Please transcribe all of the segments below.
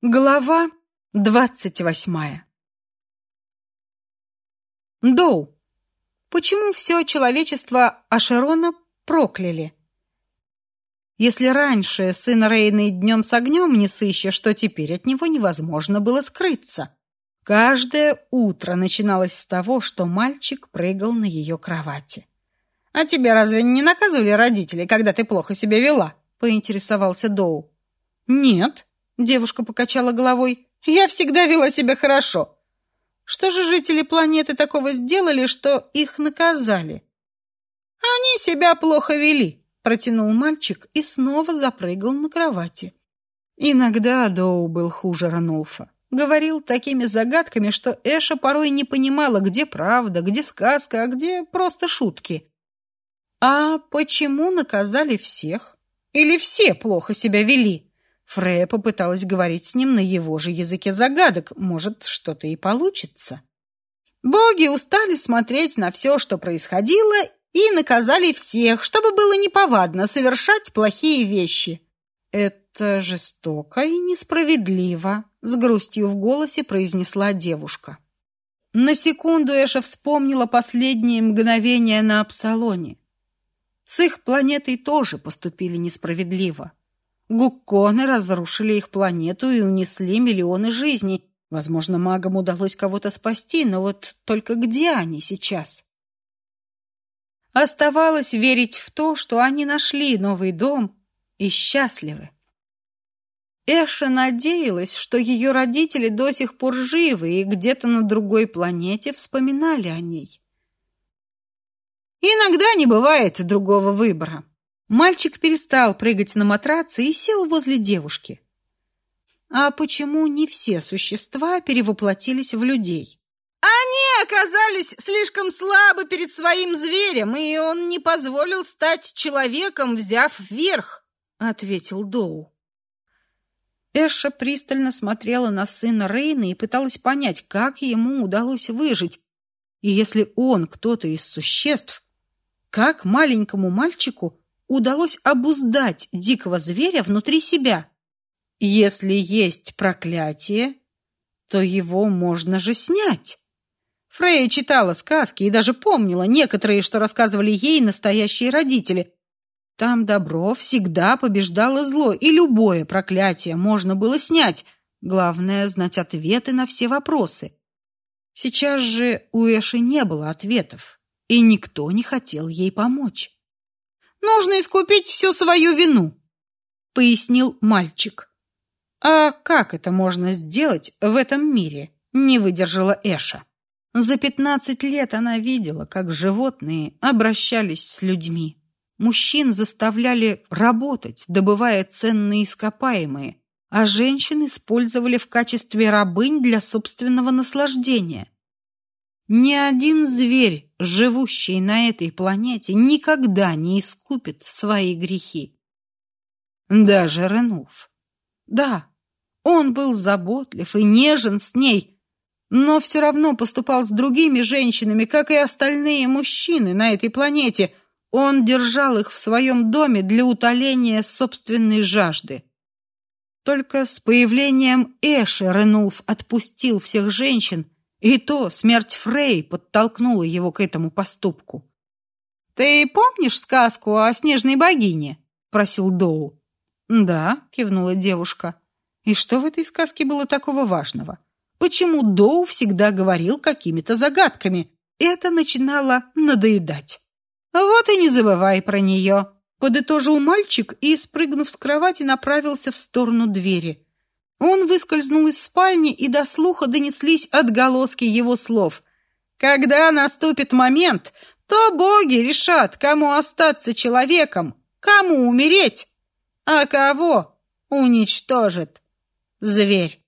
Глава двадцать восьмая Доу. Почему все человечество Ашерона прокляли? Если раньше сына Рейны днем с огнем не сыщешь, то теперь от него невозможно было скрыться. Каждое утро начиналось с того, что мальчик прыгал на ее кровати. «А тебя разве не наказывали родители, когда ты плохо себя вела?» — поинтересовался Доу. «Нет», — девушка покачала головой. Я всегда вела себя хорошо. Что же жители планеты такого сделали, что их наказали? Они себя плохо вели, протянул мальчик и снова запрыгал на кровати. Иногда Доу был хуже Ранулфа. Говорил такими загадками, что Эша порой не понимала, где правда, где сказка, а где просто шутки. А почему наказали всех? Или все плохо себя вели? Фрея попыталась говорить с ним на его же языке загадок. Может, что-то и получится. Боги устали смотреть на все, что происходило, и наказали всех, чтобы было неповадно совершать плохие вещи. Это жестоко и несправедливо, с грустью в голосе произнесла девушка. На секунду Эша вспомнила последние мгновения на Апсалоне. С их планетой тоже поступили несправедливо. Гукконы разрушили их планету и унесли миллионы жизней. Возможно, магам удалось кого-то спасти, но вот только где они сейчас? Оставалось верить в то, что они нашли новый дом и счастливы. Эша надеялась, что ее родители до сих пор живы и где-то на другой планете вспоминали о ней. Иногда не бывает другого выбора. Мальчик перестал прыгать на матраце и сел возле девушки. А почему не все существа перевоплотились в людей? Они оказались слишком слабы перед своим зверем, и он не позволил стать человеком, взяв верх, ответил Доу. Эша пристально смотрела на сына Рейна и пыталась понять, как ему удалось выжить. И если он кто-то из существ, как маленькому мальчику удалось обуздать дикого зверя внутри себя. Если есть проклятие, то его можно же снять. Фрейя читала сказки и даже помнила некоторые, что рассказывали ей настоящие родители. Там добро всегда побеждало зло, и любое проклятие можно было снять. Главное знать ответы на все вопросы. Сейчас же у Эши не было ответов, и никто не хотел ей помочь. Нужно искупить всю свою вину, пояснил мальчик. А как это можно сделать в этом мире? Не выдержала Эша. За пятнадцать лет она видела, как животные обращались с людьми. Мужчин заставляли работать, добывая ценные ископаемые, а женщин использовали в качестве рабынь для собственного наслаждения. Ни один зверь, живущий на этой планете, никогда не искупит свои грехи. Даже Ренуф. Да, он был заботлив и нежен с ней, но все равно поступал с другими женщинами, как и остальные мужчины на этой планете. Он держал их в своем доме для утоления собственной жажды. Только с появлением Эши Ренулф отпустил всех женщин и то смерть Фрей подтолкнула его к этому поступку. Ты помнишь сказку о снежной богине? просил Доу. Да, кивнула девушка. И что в этой сказке было такого важного? Почему Доу всегда говорил какими-то загадками? Это начинало надоедать. Вот и не забывай про нее», — подытожил мальчик и, спрыгнув с кровати, направился в сторону двери. Он выскользнул из спальни, и до слуха донеслись отголоски его слов. Когда наступит момент, то боги решат, кому остаться человеком, кому умереть, а кого уничтожит зверь.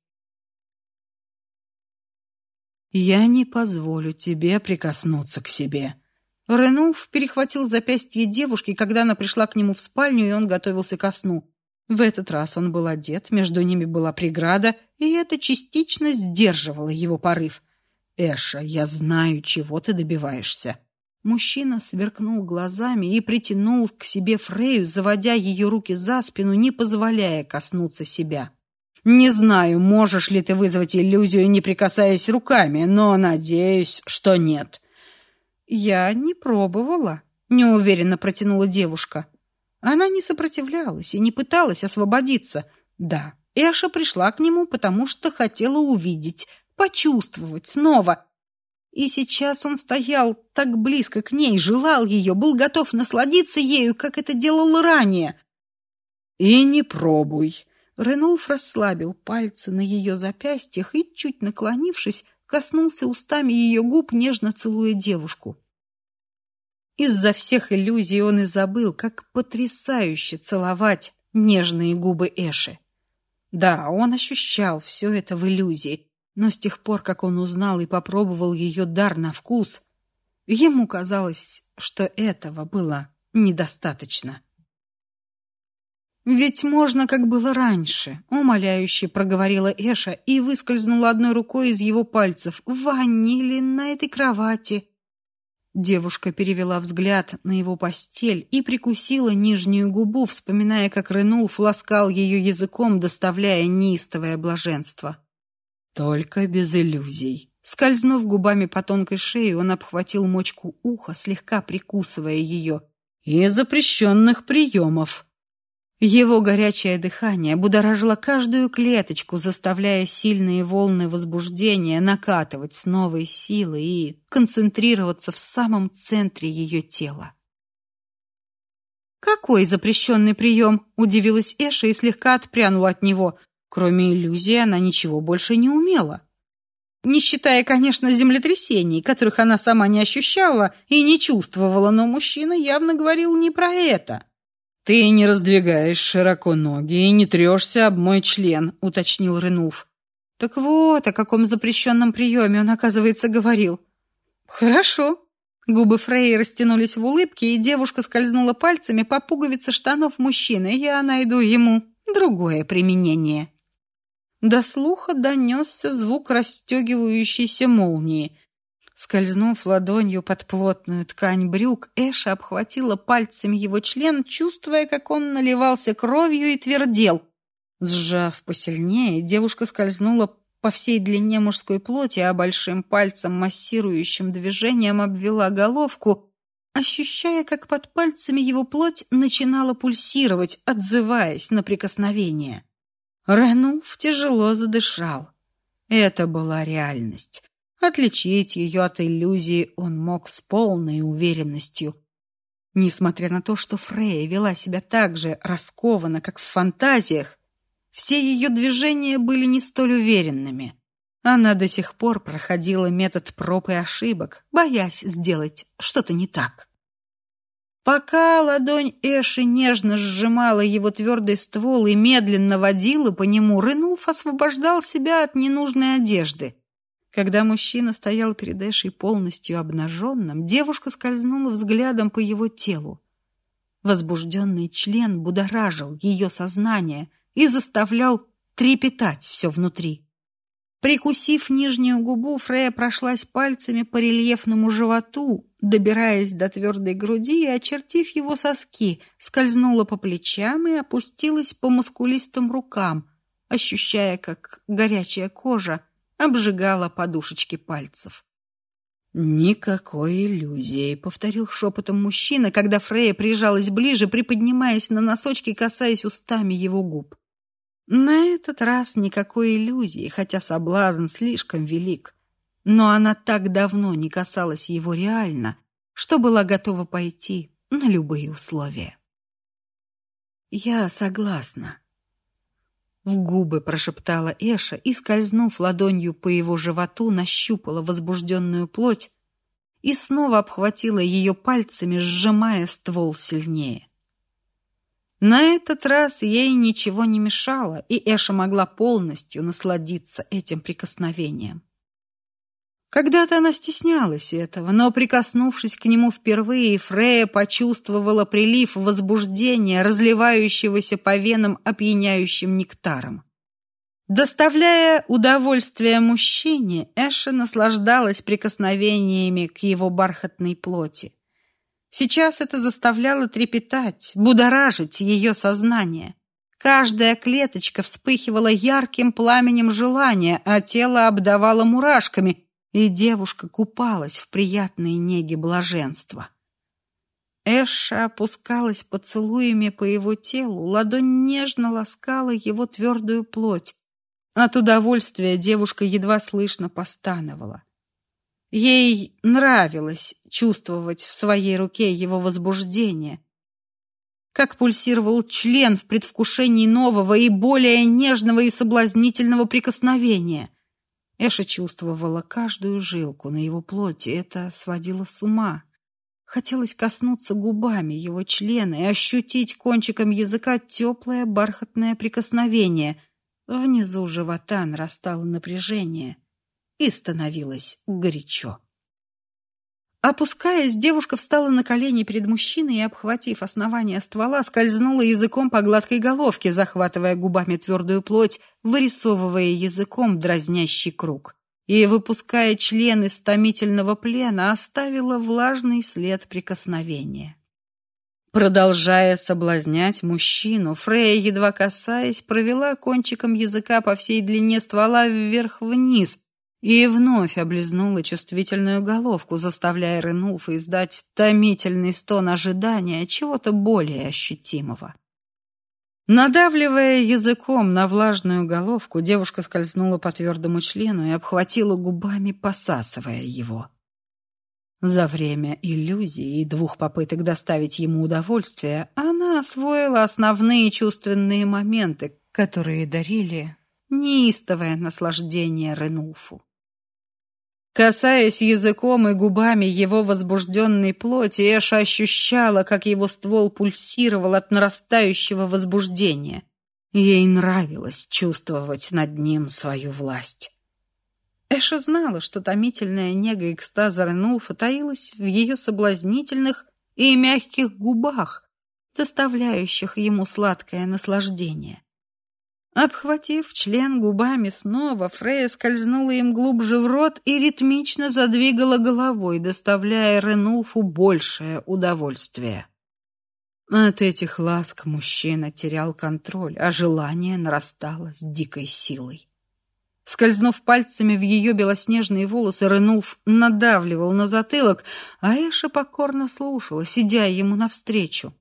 Я не позволю тебе прикоснуться к себе. Ренуф перехватил запястье девушки, когда она пришла к нему в спальню, и он готовился ко сну. В этот раз он был одет, между ними была преграда, и это частично сдерживало его порыв. Эша, я знаю, чего ты добиваешься. Мужчина сверкнул глазами и притянул к себе Фрею, заводя ее руки за спину, не позволяя коснуться себя. Не знаю, можешь ли ты вызвать иллюзию, не прикасаясь руками, но надеюсь, что нет. Я не пробовала, неуверенно протянула девушка. Она не сопротивлялась и не пыталась освободиться. Да, Эша пришла к нему, потому что хотела увидеть, почувствовать снова. И сейчас он стоял так близко к ней, желал ее, был готов насладиться ею, как это делал ранее. И не пробуй. Ренулф расслабил пальцы на ее запястьях и, чуть наклонившись, коснулся устами ее губ, нежно целуя девушку. Из-за всех иллюзий он и забыл, как потрясающе целовать нежные губы Эши. Да, он ощущал все это в иллюзии, но с тех пор, как он узнал и попробовал ее дар на вкус, ему казалось, что этого было недостаточно. Ведь можно, как было раньше, умоляюще проговорила Эша и выскользнула одной рукой из его пальцев. В ванне или на этой кровати. Девушка перевела взгляд на его постель и прикусила нижнюю губу, вспоминая, как Ренул фласкал ее языком, доставляя неистовое блаженство. Только без иллюзий. Скользнув губами по тонкой шее, он обхватил мочку уха, слегка прикусывая ее. И запрещенных приемов. Его горячее дыхание будоражило каждую клеточку, заставляя сильные волны возбуждения накатывать с новой силой и концентрироваться в самом центре ее тела. «Какой запрещенный прием?» — удивилась Эша и слегка отпрянула от него. Кроме иллюзии она ничего больше не умела. Не считая, конечно, землетрясений, которых она сама не ощущала и не чувствовала, но мужчина явно говорил не про это. «Ты не раздвигаешь широко ноги и не трешься об мой член», — уточнил Ренулф. «Так вот, о каком запрещенном приеме он, оказывается, говорил». «Хорошо». Губы Фрей растянулись в улыбке, и девушка скользнула пальцами по пуговице штанов мужчины. «Я найду ему другое применение». До слуха донесся звук расстегивающейся молнии. Скользнув ладонью под плотную ткань брюк, Эша обхватила пальцами его член, чувствуя, как он наливался кровью и твердел. Сжав посильнее, девушка скользнула по всей длине мужской плоти, а большим пальцем, массирующим движением, обвела головку, ощущая, как под пальцами его плоть начинала пульсировать, отзываясь на прикосновение. Ренулф тяжело задышал. Это была реальность. Отличить ее от иллюзии он мог с полной уверенностью. Несмотря на то, что Фрея вела себя так же раскованно, как в фантазиях, все ее движения были не столь уверенными. Она до сих пор проходила метод проб и ошибок, боясь сделать что-то не так. Пока ладонь Эши нежно сжимала его твердый ствол и медленно водила по нему, Ренулф освобождал себя от ненужной одежды. Когда мужчина стоял перед Эшей полностью обнаженным, девушка скользнула взглядом по его телу. Возбужденный член будоражил ее сознание и заставлял трепетать все внутри. Прикусив нижнюю губу, Фрея прошлась пальцами по рельефному животу, добираясь до твердой груди и, очертив его соски, скользнула по плечам и опустилась по мускулистым рукам, ощущая, как горячая кожа обжигала подушечки пальцев. «Никакой иллюзии», — повторил шепотом мужчина, когда Фрея прижалась ближе, приподнимаясь на носочки, касаясь устами его губ. На этот раз никакой иллюзии, хотя соблазн слишком велик. Но она так давно не касалась его реально, что была готова пойти на любые условия. «Я согласна», в губы прошептала Эша и, скользнув ладонью по его животу, нащупала возбужденную плоть и снова обхватила ее пальцами, сжимая ствол сильнее. На этот раз ей ничего не мешало, и Эша могла полностью насладиться этим прикосновением. Когда-то она стеснялась этого, но, прикоснувшись к нему впервые, Фрея почувствовала прилив возбуждения, разливающегося по венам опьяняющим нектаром. Доставляя удовольствие мужчине, Эша наслаждалась прикосновениями к его бархатной плоти. Сейчас это заставляло трепетать, будоражить ее сознание. Каждая клеточка вспыхивала ярким пламенем желания, а тело обдавало мурашками, и девушка купалась в приятной неге блаженства. Эша опускалась поцелуями по его телу, ладонь нежно ласкала его твердую плоть. От удовольствия девушка едва слышно постановала. Ей нравилось чувствовать в своей руке его возбуждение. Как пульсировал член в предвкушении нового и более нежного и соблазнительного прикосновения. Эша чувствовала каждую жилку на его плоти, это сводило с ума. Хотелось коснуться губами его члена и ощутить кончиком языка теплое бархатное прикосновение. Внизу живота нарастало напряжение и становилось горячо. Опускаясь, девушка встала на колени перед мужчиной и, обхватив основание ствола, скользнула языком по гладкой головке, захватывая губами твердую плоть, вырисовывая языком дразнящий круг и, выпуская член из томительного плена, оставила влажный след прикосновения. Продолжая соблазнять мужчину, Фрея, едва касаясь, провела кончиком языка по всей длине ствола вверх-вниз и вновь облизнула чувствительную головку, заставляя Ренулфа издать томительный стон ожидания чего-то более ощутимого. Надавливая языком на влажную головку, девушка скользнула по твердому члену и обхватила губами, посасывая его. За время иллюзии и двух попыток доставить ему удовольствие, она освоила основные чувственные моменты, которые дарили неистовое наслаждение Ренулфу. Касаясь языком и губами его возбужденной плоти, Эша ощущала, как его ствол пульсировал от нарастающего возбуждения. Ей нравилось чувствовать над ним свою власть. Эша знала, что томительная нега экстаза Ренулфа таилась в ее соблазнительных и мягких губах, доставляющих ему сладкое наслаждение. Обхватив член губами снова, Фрея скользнула им глубже в рот и ритмично задвигала головой, доставляя Ренулфу большее удовольствие. От этих ласк мужчина терял контроль, а желание нарастало с дикой силой. Скользнув пальцами в ее белоснежные волосы, Ренулф надавливал на затылок, а Эша покорно слушала, сидя ему навстречу.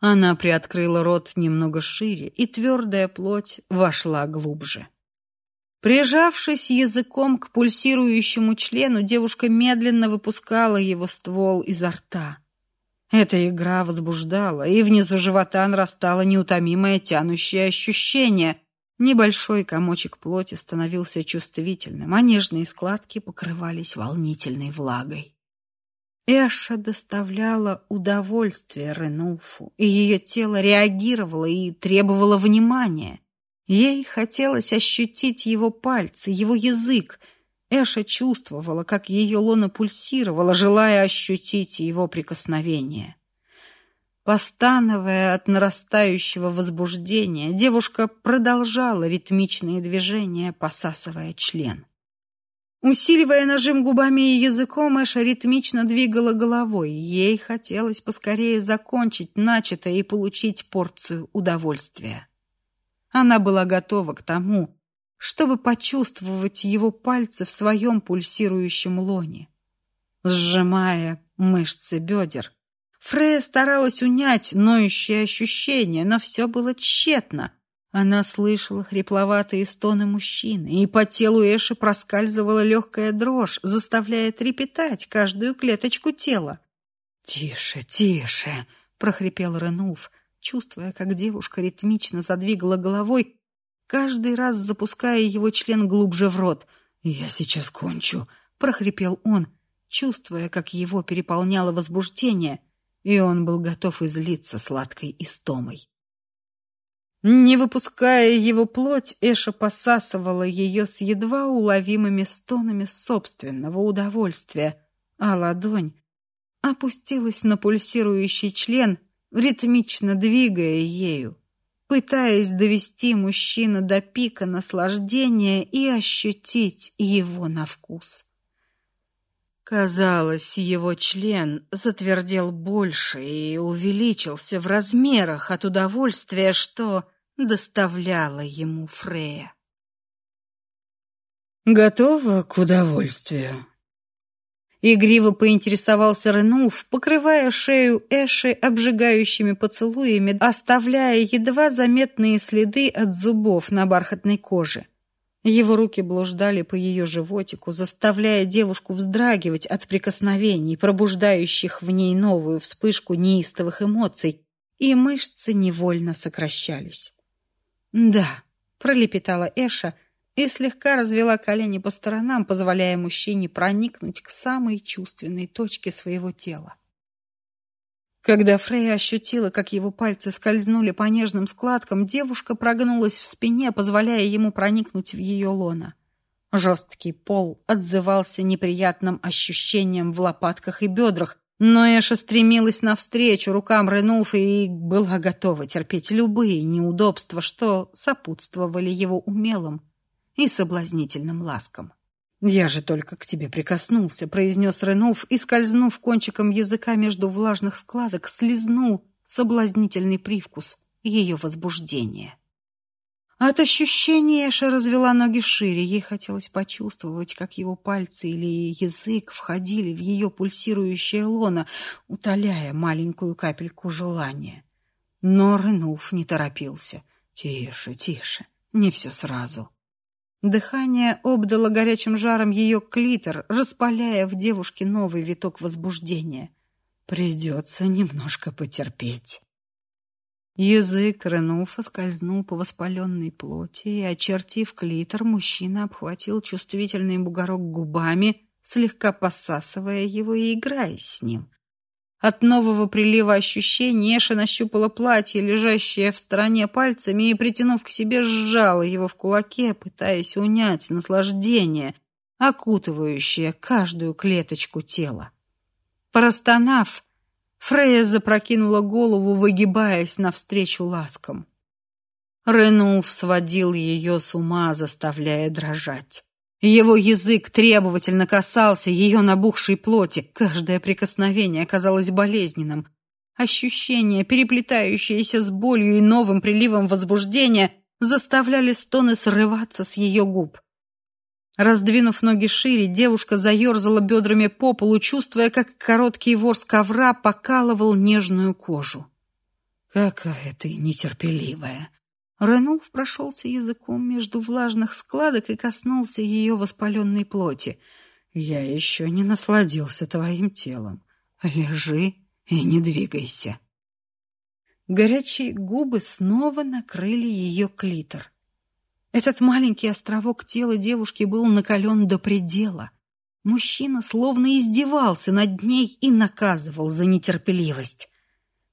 Она приоткрыла рот немного шире, и твердая плоть вошла глубже. Прижавшись языком к пульсирующему члену, девушка медленно выпускала его ствол изо рта. Эта игра возбуждала, и внизу живота нарастало неутомимое тянущее ощущение. Небольшой комочек плоти становился чувствительным, а нежные складки покрывались волнительной влагой. Эша доставляла удовольствие Ренулфу, и ее тело реагировало и требовало внимания. Ей хотелось ощутить его пальцы, его язык. Эша чувствовала, как ее лона пульсировала, желая ощутить его прикосновение. Постановая от нарастающего возбуждения, девушка продолжала ритмичные движения, посасывая член. Усиливая нажим губами и языком, Эша ритмично двигала головой. Ей хотелось поскорее закончить начатое и получить порцию удовольствия. Она была готова к тому, чтобы почувствовать его пальцы в своем пульсирующем лоне. Сжимая мышцы бедер, Фрея старалась унять ноющие ощущения, но все было тщетно — она слышала хрипловатые стоны мужчины, и по телу Эши проскальзывала легкая дрожь, заставляя трепетать каждую клеточку тела. «Тише, тише!» — прохрипел Ренулф, чувствуя, как девушка ритмично задвигала головой, каждый раз запуская его член глубже в рот. «Я сейчас кончу!» — прохрипел он, чувствуя, как его переполняло возбуждение, и он был готов излиться сладкой истомой. Не выпуская его плоть, Эша посасывала ее с едва уловимыми стонами собственного удовольствия, а ладонь опустилась на пульсирующий член, ритмично двигая ею, пытаясь довести мужчину до пика наслаждения и ощутить его на вкус. Казалось, его член затвердел больше и увеличился в размерах от удовольствия, что доставляла ему Фрея. «Готова к удовольствию?» Игриво поинтересовался Ренулф, покрывая шею Эши обжигающими поцелуями, оставляя едва заметные следы от зубов на бархатной коже. Его руки блуждали по ее животику, заставляя девушку вздрагивать от прикосновений, пробуждающих в ней новую вспышку неистовых эмоций, и мышцы невольно сокращались. «Да», — пролепетала Эша, и слегка развела колени по сторонам, позволяя мужчине проникнуть к самой чувственной точке своего тела. Когда Фрейя ощутила, как его пальцы скользнули по нежным складкам, девушка прогнулась в спине, позволяя ему проникнуть в ее лоно. Жесткий пол отзывался неприятным ощущением в лопатках и бедрах, но Эша стремилась навстречу рукам Ренулфа и была готова терпеть любые неудобства, что сопутствовали его умелым и соблазнительным ласкам. «Я же только к тебе прикоснулся», — произнес Ренулф и, скользнув кончиком языка между влажных складок, слезнул соблазнительный привкус ее возбуждения. От ощущения Эша развела ноги шире. Ей хотелось почувствовать, как его пальцы или язык входили в ее пульсирующее лоно, утоляя маленькую капельку желания. Но Ренулф не торопился. «Тише, тише, не все сразу». Дыхание обдало горячим жаром ее клитор, распаляя в девушке новый виток возбуждения. Придется немножко потерпеть. Язык Ренулфа скользнул по воспаленной плоти, и, очертив клитор, мужчина обхватил чувствительный бугорок губами, слегка посасывая его и играя с ним. От нового прилива ощущений Эша нащупала платье, лежащее в стороне пальцами, и, притянув к себе, сжала его в кулаке, пытаясь унять наслаждение, окутывающее каждую клеточку тела. Простонав, Фрея запрокинула голову, выгибаясь навстречу ласкам. Ренулф сводил ее с ума, заставляя дрожать. Его язык требовательно касался ее набухшей плоти. Каждое прикосновение казалось болезненным. Ощущения, переплетающиеся с болью и новым приливом возбуждения, заставляли стоны срываться с ее губ. Раздвинув ноги шире, девушка заерзала бедрами по полу, чувствуя, как короткий ворс ковра покалывал нежную кожу. «Какая ты нетерпеливая!» Ренулф прошелся языком между влажных складок и коснулся ее воспаленной плоти. «Я еще не насладился твоим телом. Лежи и не двигайся». Горячие губы снова накрыли ее клитор. Этот маленький островок тела девушки был накален до предела. Мужчина словно издевался над ней и наказывал за нетерпеливость.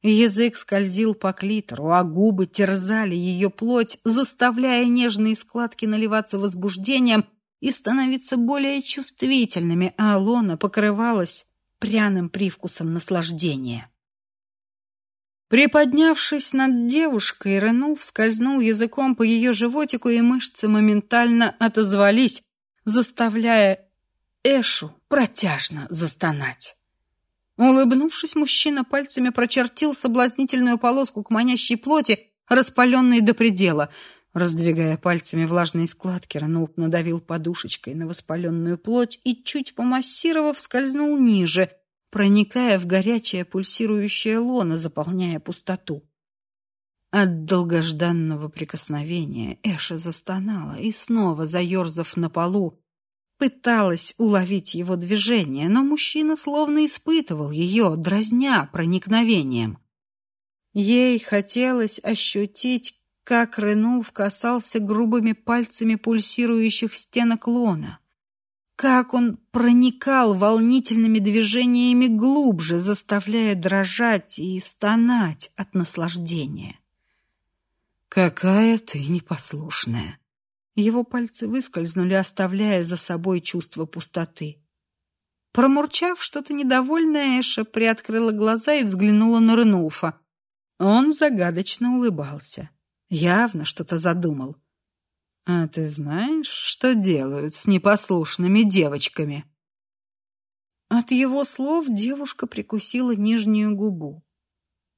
Язык скользил по клитору, а губы терзали ее плоть, заставляя нежные складки наливаться возбуждением и становиться более чувствительными, а лона покрывалась пряным привкусом наслаждения. Приподнявшись над девушкой, Ренув скользнул языком по ее животику, и мышцы моментально отозвались, заставляя Эшу протяжно застонать. Улыбнувшись, мужчина пальцами прочертил соблазнительную полоску к манящей плоти, распаленной до предела. Раздвигая пальцами влажные складки, Ранулт надавил подушечкой на воспаленную плоть и, чуть помассировав, скользнул ниже, проникая в горячее пульсирующее лоно, заполняя пустоту. От долгожданного прикосновения Эша застонала и, снова заерзав на полу, пыталась уловить его движение, но мужчина словно испытывал ее, дразня проникновением. Ей хотелось ощутить, как Ренулф касался грубыми пальцами пульсирующих стенок лона, как он проникал волнительными движениями глубже, заставляя дрожать и стонать от наслаждения. «Какая ты непослушная!» Его пальцы выскользнули, оставляя за собой чувство пустоты. Промурчав что-то недовольное, Эша приоткрыла глаза и взглянула на Ренулфа. Он загадочно улыбался. Явно что-то задумал. «А ты знаешь, что делают с непослушными девочками?» От его слов девушка прикусила нижнюю губу.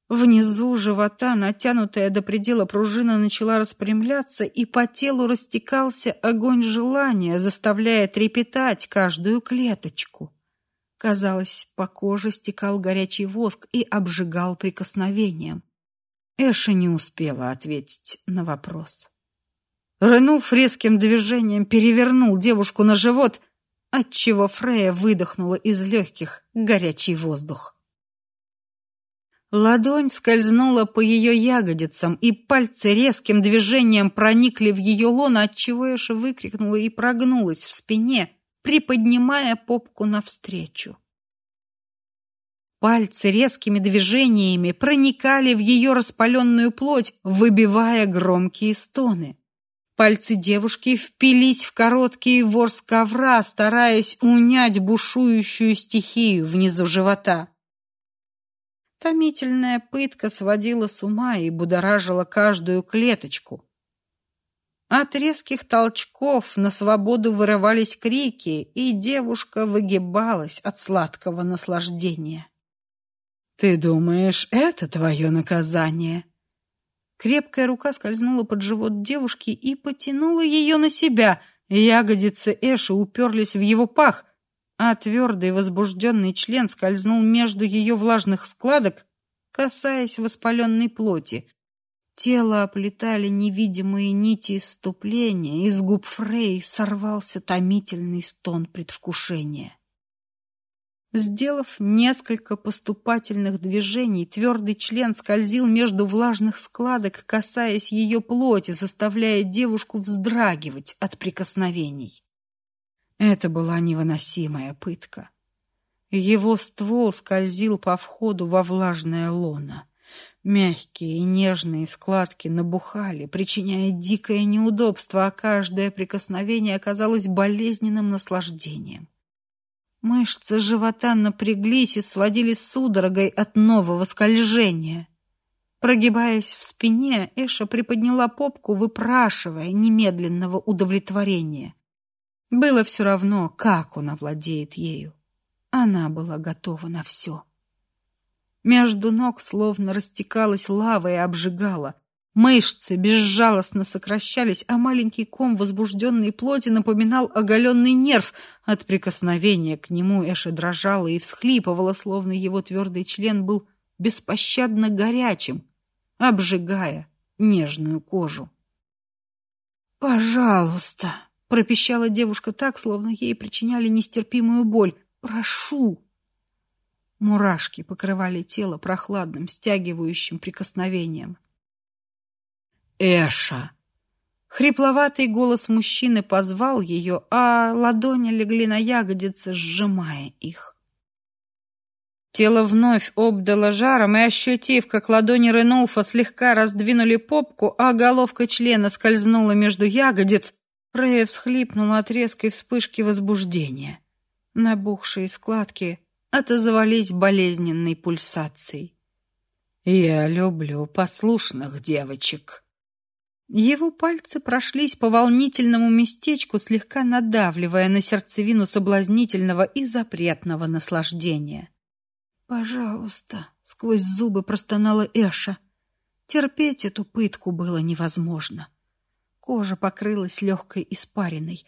Внизу живота, натянутая до предела пружина, начала распрямляться, и по телу растекался огонь желания, заставляя трепетать каждую клеточку. Казалось, по коже стекал горячий воск и обжигал прикосновением. Эша не успела ответить на вопрос. Рынув резким движением, перевернул девушку на живот, отчего Фрея выдохнула из легких горячий воздух. Ладонь скользнула по ее ягодицам, и пальцы резким движением проникли в ее лоно, отчего Эша выкрикнула и прогнулась в спине, приподнимая попку навстречу. Пальцы резкими движениями проникали в ее распаленную плоть, выбивая громкие стоны. Пальцы девушки впились в короткий ворс ковра, стараясь унять бушующую стихию внизу живота. Томительная пытка сводила с ума и будоражила каждую клеточку. От резких толчков на свободу вырывались крики, и девушка выгибалась от сладкого наслаждения. Ты думаешь, это твое наказание? Крепкая рука скользнула под живот девушки и потянула ее на себя. Ягодицы Эши уперлись в его пах, а твердый возбужденный член скользнул между ее влажных складок, касаясь воспаленной плоти. Тело оплетали невидимые нити исступления, из губ Фрей сорвался томительный стон предвкушения. Сделав несколько поступательных движений, твердый член скользил между влажных складок, касаясь ее плоти, заставляя девушку вздрагивать от прикосновений. Это была невыносимая пытка. Его ствол скользил по входу во влажное лоно. Мягкие и нежные складки набухали, причиняя дикое неудобство, а каждое прикосновение оказалось болезненным наслаждением. Мышцы живота напряглись и сводили судорогой от нового скольжения. Прогибаясь в спине, Эша приподняла попку, выпрашивая немедленного удовлетворения. Было все равно, как он овладеет ею. Она была готова на все. Между ног словно растекалась лава и обжигала. Мышцы безжалостно сокращались, а маленький ком возбужденной плоти напоминал оголенный нерв. От прикосновения к нему Эша дрожала и всхлипывала, словно его твердый член был беспощадно горячим, обжигая нежную кожу. «Пожалуйста!» пропищала девушка так, словно ей причиняли нестерпимую боль. Прошу. Мурашки покрывали тело прохладным, стягивающим прикосновением. Эша. Хрипловатый голос мужчины позвал ее, а ладони легли на ягодицы, сжимая их. Тело вновь обдало жаром, и, ощутив, как ладони Ренулфа слегка раздвинули попку, а головка члена скользнула между ягодиц, Рэя всхлипнула от резкой вспышки возбуждения. Набухшие складки отозвались болезненной пульсацией. «Я люблю послушных девочек». Его пальцы прошлись по волнительному местечку, слегка надавливая на сердцевину соблазнительного и запретного наслаждения. «Пожалуйста», — сквозь зубы простонала Эша. Терпеть эту пытку было невозможно. Кожа покрылась легкой испариной.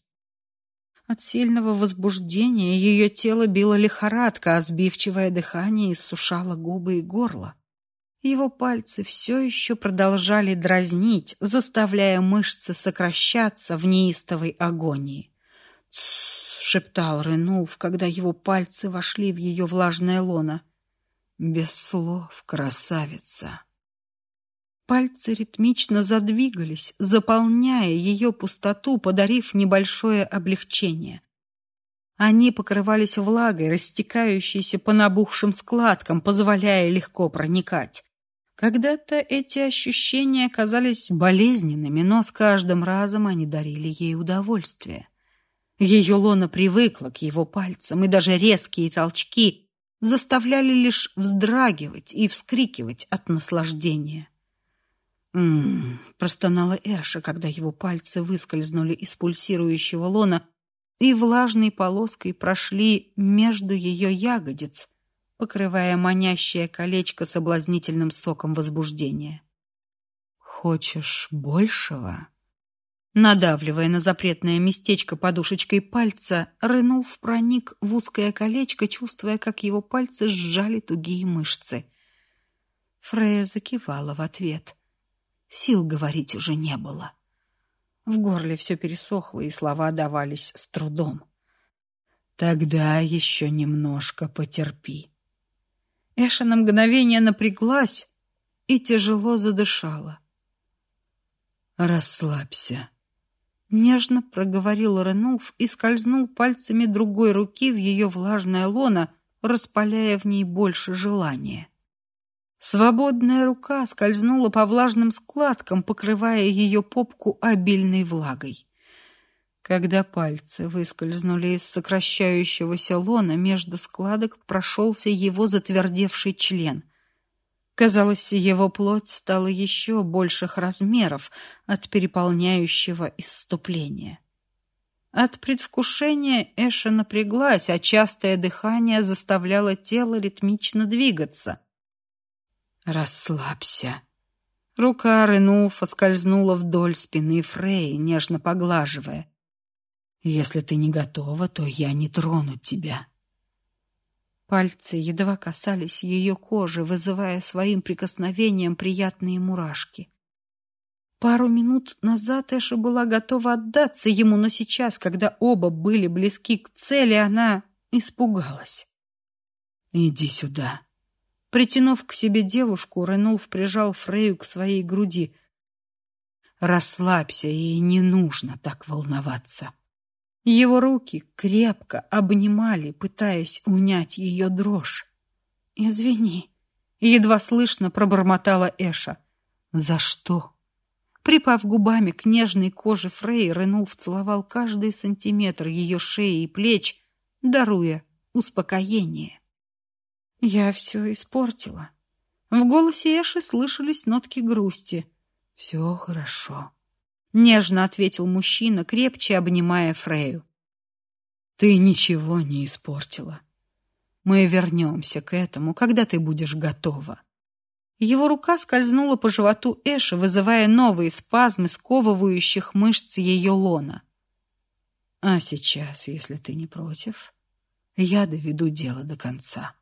От сильного возбуждения ее тело било лихорадка, а сбивчивое дыхание иссушало губы и горло. Его пальцы все еще продолжали дразнить, заставляя мышцы сокращаться в неистовой агонии. Шептал Ренулф, когда его пальцы вошли в ее влажное лоно. «Без слов, красавица!» Пальцы ритмично задвигались, заполняя ее пустоту, подарив небольшое облегчение. Они покрывались влагой, растекающейся по набухшим складкам, позволяя легко проникать. Когда-то эти ощущения казались болезненными, но с каждым разом они дарили ей удовольствие. Ее лона привыкла к его пальцам, и даже резкие толчки заставляли лишь вздрагивать и вскрикивать от наслаждения. «М-м-м», простонала Эша, когда его пальцы выскользнули из пульсирующего лона, и влажной полоской прошли между ее ягодиц, покрывая манящее колечко соблазнительным соком возбуждения. «Хочешь большего?» Надавливая на запретное местечко подушечкой пальца, Ренулф проник в узкое колечко, чувствуя, как его пальцы сжали тугие мышцы. Фрея закивала в ответ. Сил говорить уже не было. В горле все пересохло, и слова давались с трудом. «Тогда еще немножко потерпи». Эша на мгновение напряглась и тяжело задышала. «Расслабься», Нежно проговорил Ренулф и скользнул пальцами другой руки в ее влажное лоно, распаляя в ней больше желания. Свободная рука скользнула по влажным складкам, покрывая ее попку обильной влагой. Когда пальцы выскользнули из сокращающегося лона, между складок прошелся его затвердевший член — Казалось, его плоть стала еще больших размеров от переполняющего исступления. От предвкушения Эша напряглась, а частое дыхание заставляло тело ритмично двигаться. «Расслабься». Рука Ренуфа скользнула вдоль спины Фрей, нежно поглаживая. «Если ты не готова, то я не трону тебя». Пальцы едва касались ее кожи, вызывая своим прикосновением приятные мурашки. Пару минут назад Эша была готова отдаться ему, но сейчас, когда оба были близки к цели, она испугалась. «Иди сюда». Притянув к себе девушку, Ренулф прижал Фрею к своей груди. «Расслабься, и не нужно так волноваться». Его руки крепко обнимали, пытаясь унять ее дрожь. «Извини», — едва слышно пробормотала Эша. «За что?» Припав губами к нежной коже Фрей, Ренув целовал каждый сантиметр ее шеи и плеч, даруя успокоение. «Я все испортила». В голосе Эши слышались нотки грусти. «Все хорошо», нежно ответил мужчина, крепче обнимая Фрею. Ты ничего не испортила. Мы вернемся к этому, когда ты будешь готова. Его рука скользнула по животу Эши, вызывая новые спазмы сковывающих мышц ее лона. А сейчас, если ты не против, я доведу дело до конца.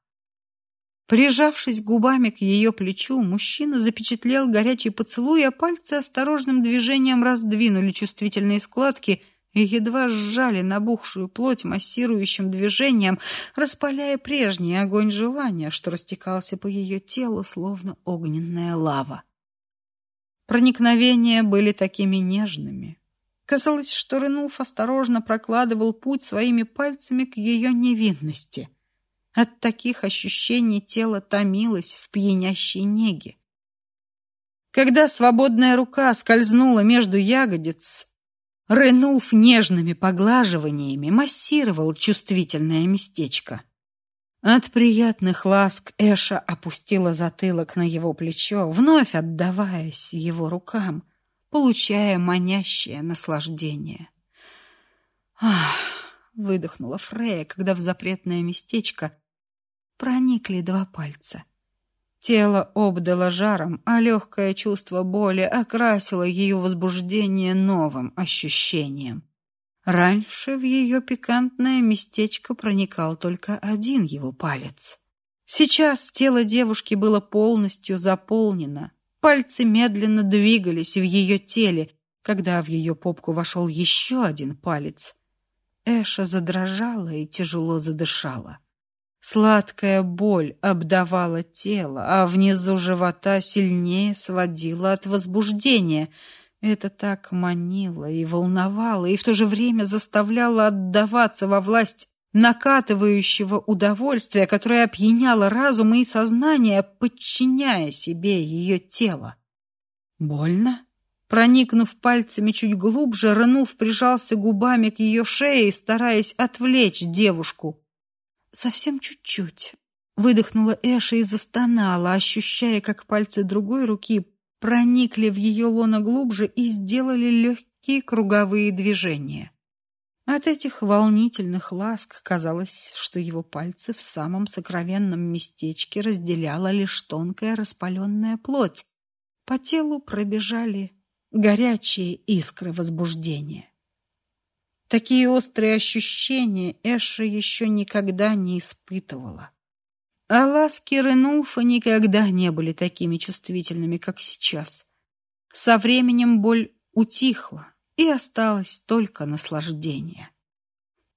Прижавшись губами к ее плечу, мужчина запечатлел горячий поцелуй, а пальцы осторожным движением раздвинули чувствительные складки и едва сжали набухшую плоть массирующим движением, распаляя прежний огонь желания, что растекался по ее телу, словно огненная лава. Проникновения были такими нежными. Казалось, что Ренуф осторожно прокладывал путь своими пальцами к ее невинности — от таких ощущений тело томилось в пьянящей неге. Когда свободная рука скользнула между ягодиц, Ренулф нежными поглаживаниями массировал чувствительное местечко. От приятных ласк Эша опустила затылок на его плечо, вновь отдаваясь его рукам, получая манящее наслаждение. «Ах!» — выдохнула Фрея, когда в запретное местечко проникли два пальца. Тело обдало жаром, а легкое чувство боли окрасило ее возбуждение новым ощущением. Раньше в ее пикантное местечко проникал только один его палец. Сейчас тело девушки было полностью заполнено. Пальцы медленно двигались в ее теле, когда в ее попку вошел еще один палец. Эша задрожала и тяжело задышала. Сладкая боль обдавала тело, а внизу живота сильнее сводила от возбуждения. Это так манило и волновало, и в то же время заставляло отдаваться во власть накатывающего удовольствия, которое опьяняло разум и сознание, подчиняя себе ее тело. Больно? Проникнув пальцами чуть глубже, Ренуф прижался губами к ее шее, стараясь отвлечь девушку. Совсем чуть-чуть. Выдохнула Эша и застонала, ощущая, как пальцы другой руки проникли в ее лоно глубже и сделали легкие круговые движения. От этих волнительных ласк казалось, что его пальцы в самом сокровенном местечке разделяла лишь тонкая распаленная плоть. По телу пробежали горячие искры возбуждения. Такие острые ощущения Эша еще никогда не испытывала. А ласки Ренулфа никогда не были такими чувствительными, как сейчас. Со временем боль утихла, и осталось только наслаждение.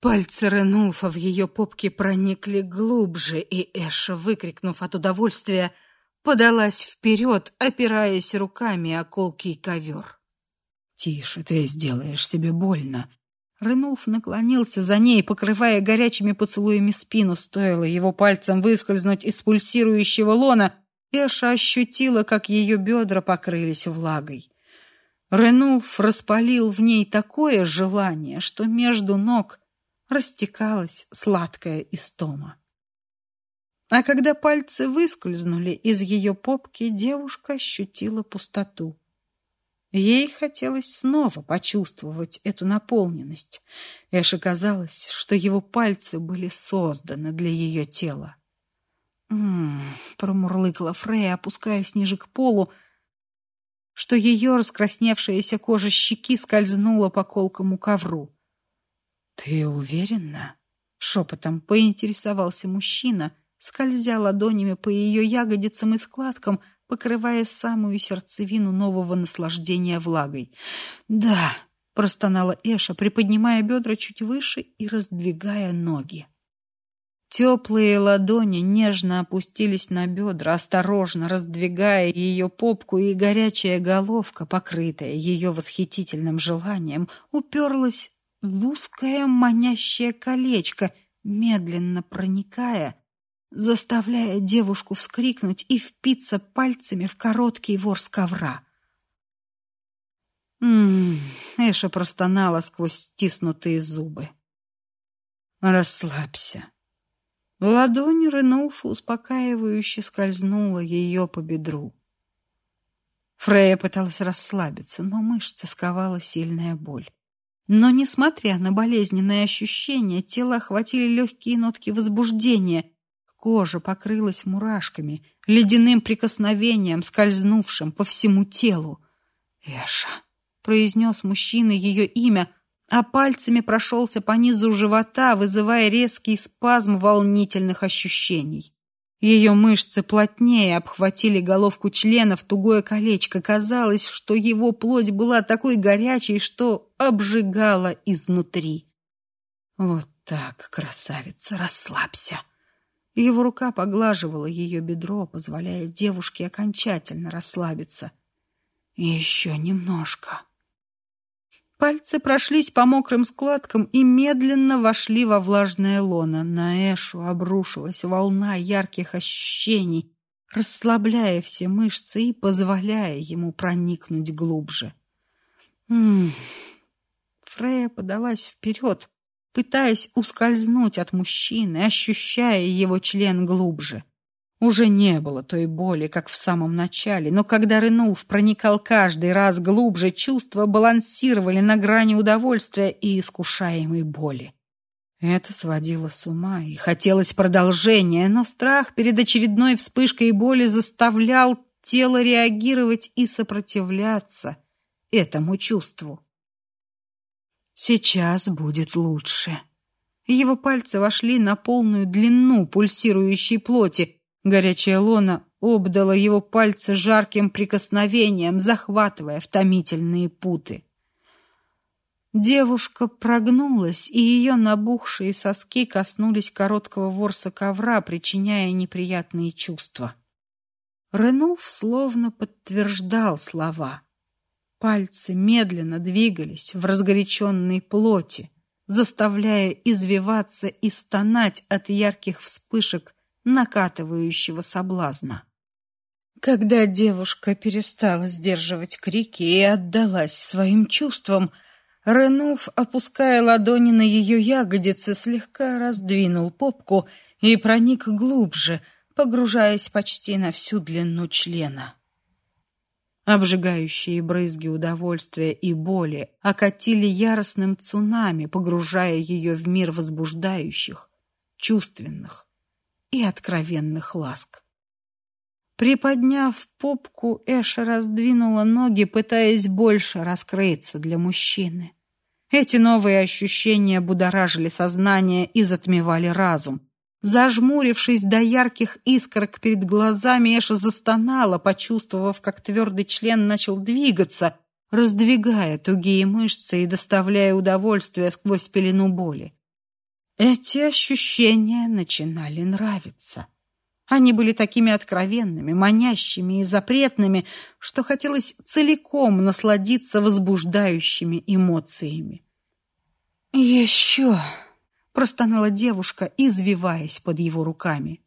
Пальцы Ренулфа в ее попке проникли глубже, и Эша, выкрикнув от удовольствия, подалась вперед, опираясь руками о колкий ковер. «Тише, ты сделаешь себе больно». Ренулф наклонился за ней, покрывая горячими поцелуями спину. Стоило его пальцем выскользнуть из пульсирующего лона, Эша ощутила, как ее бедра покрылись влагой. Ренулф распалил в ней такое желание, что между ног растекалась сладкая истома. А когда пальцы выскользнули из ее попки, девушка ощутила пустоту. Ей хотелось снова почувствовать эту наполненность. Эше казалось, что его пальцы были созданы для ее тела. «М-м-м», промурлыкала Фрея, опускаясь ниже к полу, что ее раскрасневшаяся кожа щеки скользнула по колкому ковру. «Ты уверена?» — шепотом поинтересовался мужчина — скользя ладонями по ее ягодицам и складкам, покрывая самую сердцевину нового наслаждения влагой. «Да», — простонала Эша, приподнимая бедра чуть выше и раздвигая ноги. Теплые ладони нежно опустились на бедра, осторожно раздвигая ее попку, и горячая головка, покрытая ее восхитительным желанием, уперлась в узкое манящее колечко, медленно проникая заставляя девушку вскрикнуть и впиться пальцами в короткий ворс ковра. «М-м-м», Эша простонала сквозь стиснутые зубы. «Расслабься». Ладонь Ренулфа успокаивающе скользнула ее по бедру. Фрея пыталась расслабиться, но мышцы сковала сильная боль. Но, несмотря на болезненные ощущения, тело охватили легкие нотки возбуждения, Кожа покрылась мурашками, ледяным прикосновением, скользнувшим по всему телу. «Эша», — произнес мужчина ее имя, а пальцами прошелся по низу живота, вызывая резкий спазм волнительных ощущений. Ее мышцы плотнее обхватили головку члена в тугое колечко. Казалось, что его плоть была такой горячей, что обжигала изнутри. «Вот так, красавица, расслабься!» Его рука поглаживала ее бедро, позволяя девушке окончательно расслабиться. еще немножко. Пальцы прошлись по мокрым складкам и медленно вошли во влажное лоно. На Эшу обрушилась волна ярких ощущений, расслабляя все мышцы и позволяя ему проникнуть глубже. М -м -м. Фрея подалась вперед, пытаясь ускользнуть от мужчины, ощущая его член глубже. Уже не было той боли, как в самом начале, но когда Ренулф проникал каждый раз глубже, чувства балансировали на грани удовольствия и искушаемой боли. Это сводило с ума, и хотелось продолжения, но страх перед очередной вспышкой боли заставлял тело реагировать и сопротивляться этому чувству. Сейчас будет лучше. Его пальцы вошли на полную длину пульсирующей плоти. Горячая лона обдала его пальцы жарким прикосновением, захватывая в томительные путы. Девушка прогнулась, и ее набухшие соски коснулись короткого ворса ковра, причиняя неприятные чувства. Ренулф словно подтверждал слова. Пальцы медленно двигались в разгоряченной плоти, заставляя извиваться и стонать от ярких вспышек накатывающего соблазна. Когда девушка перестала сдерживать крики и отдалась своим чувствам, Ренулф, опуская ладони на ее ягодицы, слегка раздвинул попку и проник глубже, погружаясь почти на всю длину члена. Обжигающие брызги удовольствия и боли окатили яростным цунами, погружая ее в мир возбуждающих, чувственных и откровенных ласк. Приподняв попку, Эша раздвинула ноги, пытаясь больше раскрыться для мужчины. Эти новые ощущения будоражили сознание и затмевали разум. Зажмурившись до ярких искорок перед глазами, Эша застонала, почувствовав, как твердый член начал двигаться, раздвигая тугие мышцы и доставляя удовольствие сквозь пелену боли. Эти ощущения начинали нравиться. Они были такими откровенными, манящими и запретными, что хотелось целиком насладиться возбуждающими эмоциями. «Еще!» — простонала девушка, извиваясь под его руками.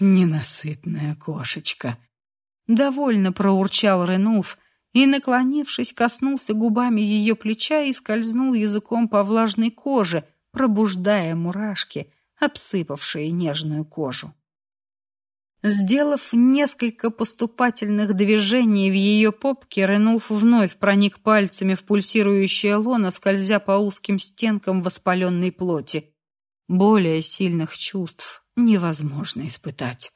«Ненасытная кошечка!» — довольно проурчал Ренуф и, наклонившись, коснулся губами ее плеча и скользнул языком по влажной коже, пробуждая мурашки, обсыпавшие нежную кожу. Сделав несколько поступательных движений в ее попке, Ренулф вновь проник пальцами в пульсирующее лоно, скользя по узким стенкам воспаленной плоти. Более сильных чувств невозможно испытать.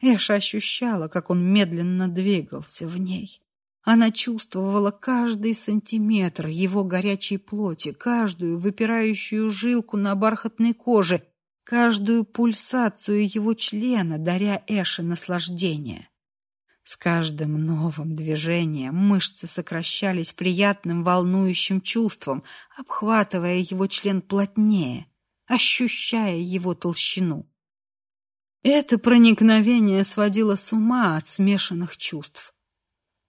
Эша ощущала, как он медленно двигался в ней. Она чувствовала каждый сантиметр его горячей плоти, каждую выпирающую жилку на бархатной коже — каждую пульсацию его члена, даря Эше наслаждение. С каждым новым движением мышцы сокращались приятным волнующим чувством, обхватывая его член плотнее, ощущая его толщину. Это проникновение сводило с ума от смешанных чувств.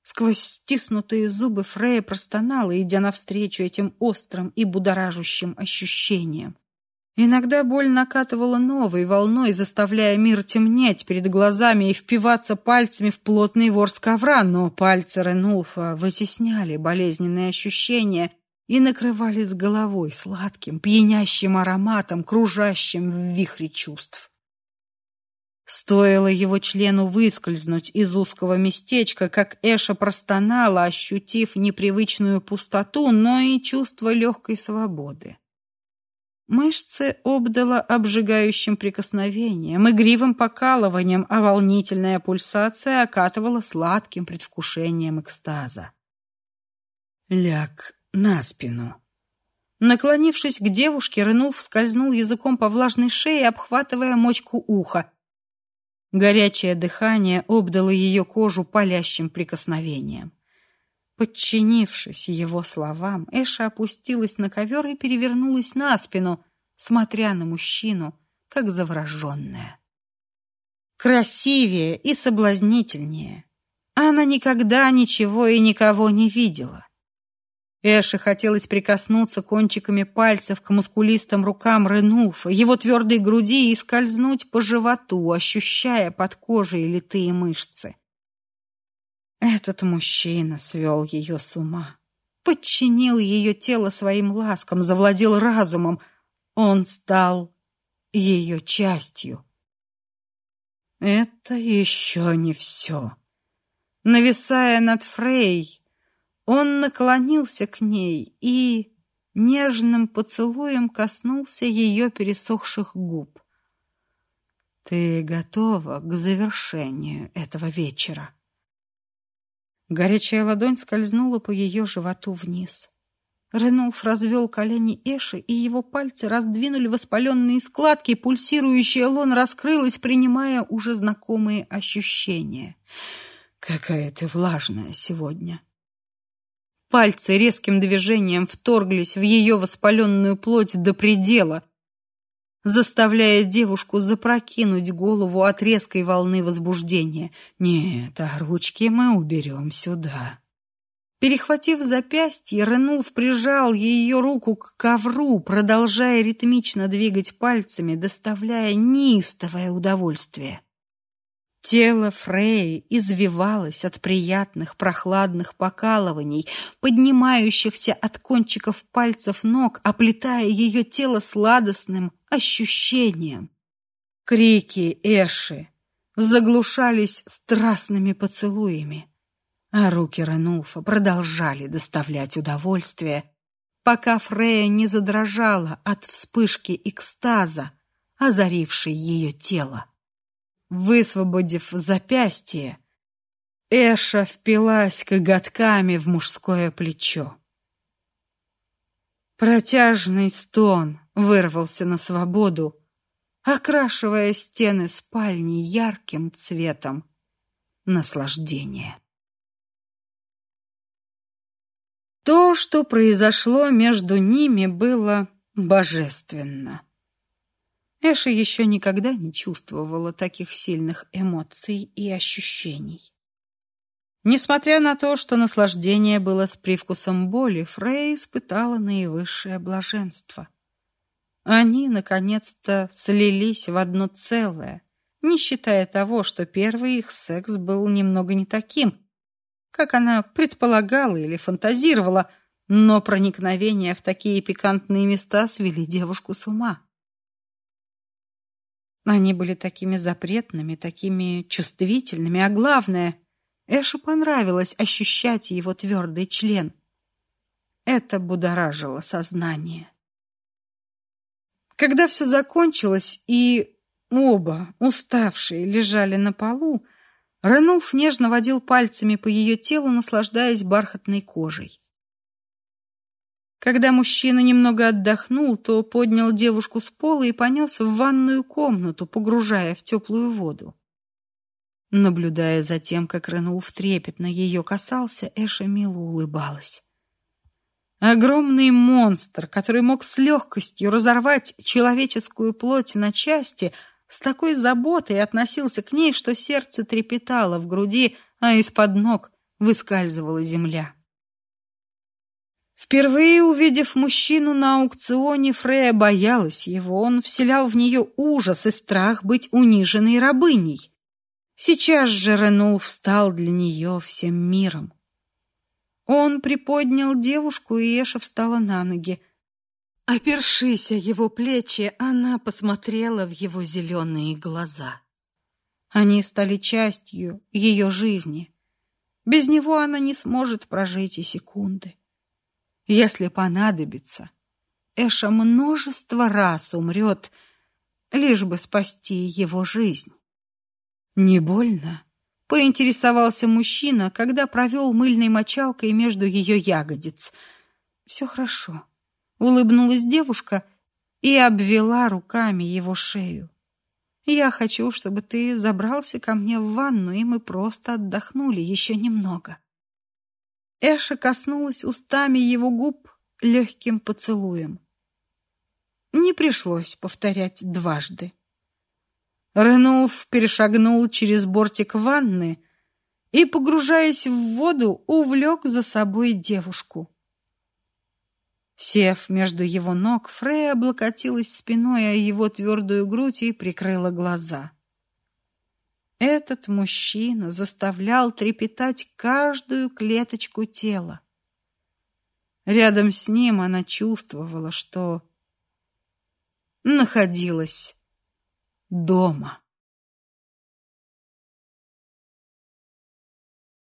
Сквозь стиснутые зубы Фрея простонала, идя навстречу этим острым и будоражащим ощущениям. Иногда боль накатывала новой волной, заставляя мир темнеть перед глазами и впиваться пальцами в плотный ворс ковра, но пальцы Ренулфа вытесняли болезненные ощущения и накрывали с головой сладким, пьянящим ароматом, кружащим в вихре чувств. Стоило его члену выскользнуть из узкого местечка, как Эша простонала, ощутив непривычную пустоту, но и чувство легкой свободы. Мышцы обдало обжигающим прикосновением, игривым покалыванием, а волнительная пульсация окатывала сладким предвкушением экстаза. Ляг на спину. Наклонившись к девушке, Ренул скользнул языком по влажной шее, обхватывая мочку уха. Горячее дыхание обдало ее кожу палящим прикосновением. Подчинившись его словам, Эша опустилась на ковер и перевернулась на спину, смотря на мужчину, как завороженная. Красивее и соблазнительнее. Она никогда ничего и никого не видела. Эше хотелось прикоснуться кончиками пальцев к мускулистым рукам Ренулфа, его твердой груди и скользнуть по животу, ощущая под кожей литые мышцы. Этот мужчина свел ее с ума, подчинил ее тело своим ласкам, завладел разумом. Он стал ее частью. Это еще не все. Нависая над Фрей, он наклонился к ней и нежным поцелуем коснулся ее пересохших губ. Ты готова к завершению этого вечера? Горячая ладонь скользнула по ее животу вниз. Ренулф развел колени Эши, и его пальцы раздвинули воспаленные складки, пульсирующая лон раскрылась, принимая уже знакомые ощущения. «Какая ты влажная сегодня!» Пальцы резким движением вторглись в ее воспаленную плоть до предела, заставляя девушку запрокинуть голову от резкой волны возбуждения. «Нет, а ручки мы уберем сюда». Перехватив запястье, Ренулф прижал ее руку к ковру, продолжая ритмично двигать пальцами, доставляя неистовое удовольствие. Тело Фреи извивалось от приятных прохладных покалываний, поднимающихся от кончиков пальцев ног, оплетая ее тело сладостным ощущением. Крики Эши заглушались страстными поцелуями. а руки Ренулфа продолжали доставлять удовольствие, пока Фрея не задрожала от вспышки экстаза, озарившей ее тело. Высвободив запястье, Эша впилась коготками в мужское плечо. Протяжный стон вырвался на свободу, окрашивая стены спальни ярким цветом наслаждения. То, что произошло между ними, было божественно. Эша еще никогда не чувствовала таких сильных эмоций и ощущений. Несмотря на то, что наслаждение было с привкусом боли, Фрей испытала наивысшее блаженство. Они, наконец-то, слились в одно целое, не считая того, что первый их секс был немного не таким, как она предполагала или фантазировала, но проникновения в такие пикантные места свели девушку с ума. Они были такими запретными, такими чувствительными, а главное, Эшу понравилось ощущать его твердый член. Это будоражило сознание. Когда все закончилось и оба, уставшие, лежали на полу, Ренулф нежно водил пальцами по ее телу, наслаждаясь бархатной кожей. Когда мужчина немного отдохнул, то поднял девушку с пола и понес в ванную комнату, погружая в теплую воду. Наблюдая за тем, как Ренулф трепетно ее касался, Эша мило улыбалась. Огромный монстр, который мог с легкостью разорвать человеческую плоть на части, с такой заботой относился к ней, что сердце трепетало в груди, а из-под ног выскальзывала земля. Впервые увидев мужчину на аукционе, Фрея боялась его. Он вселял в нее ужас и страх быть униженной рабыней. Сейчас же Ренул встал для нее всем миром. Он приподнял девушку, и Эша встала на ноги. Опершись о его плечи, она посмотрела в его зеленые глаза. Они стали частью ее жизни. Без него она не сможет прожить и секунды. Если понадобится, Эша множество раз умрет, лишь бы спасти его жизнь. Не больно? Поинтересовался мужчина, когда провел мыльной мочалкой между ее ягодиц. Все хорошо. Улыбнулась девушка и обвела руками его шею. Я хочу, чтобы ты забрался ко мне в ванну, и мы просто отдохнули еще немного. Эша коснулась устами его губ легким поцелуем. Не пришлось повторять дважды. Ренулф перешагнул через бортик ванны и, погружаясь в воду, увлек за собой девушку. Сев между его ног, Фрея облокотилась спиной о его твердую грудь и прикрыла глаза. Этот мужчина заставлял трепетать каждую клеточку тела. Рядом с ним она чувствовала, что находилась дома.